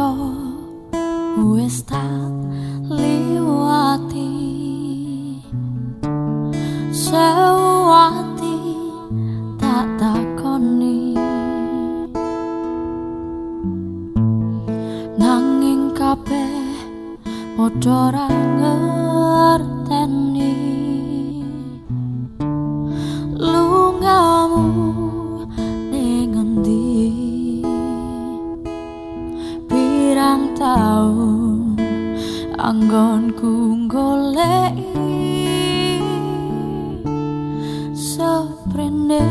dodo wis tak liwati sewati tak takoni nanging kabeh padha ra ngerteni pirang taun anggonku goleki saprene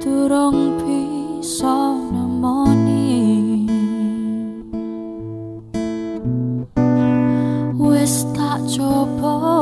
turung bisa nemoni. Wis tak coba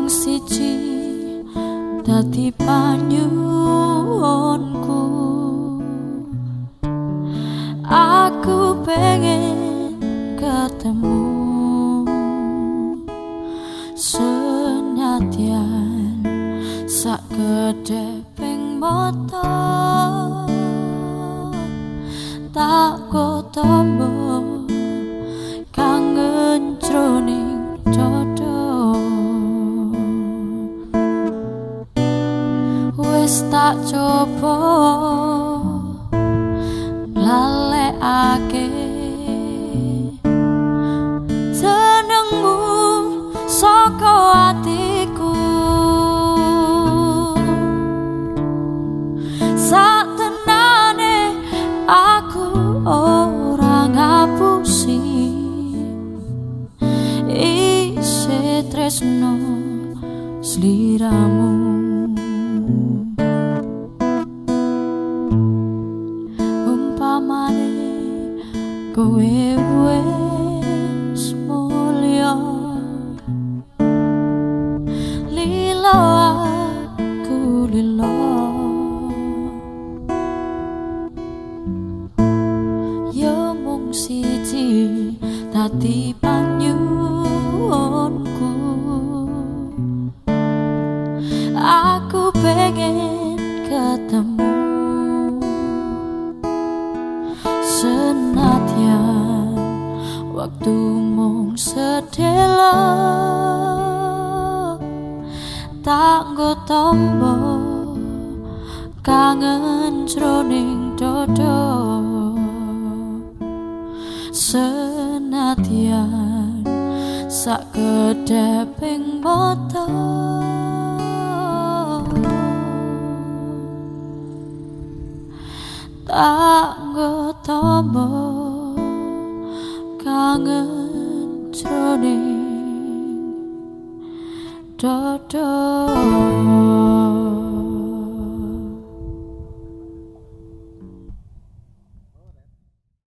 yo mung siji dadi panyuwunku. Aku pengen ketemu senadyan sak kedeping mata. Tak kotombo wis tak coba lalekake jenengmu saka atiku. Satenane aku ora ngapusi. Isi tresno sliramu dadi panyuwunku aku pengen ketemu senadyan. Waktu mung sedelo tak nggo tombo kangen jroning dodo. senadyan sak kedeping mata tak nggo tombo kangen jroning dodo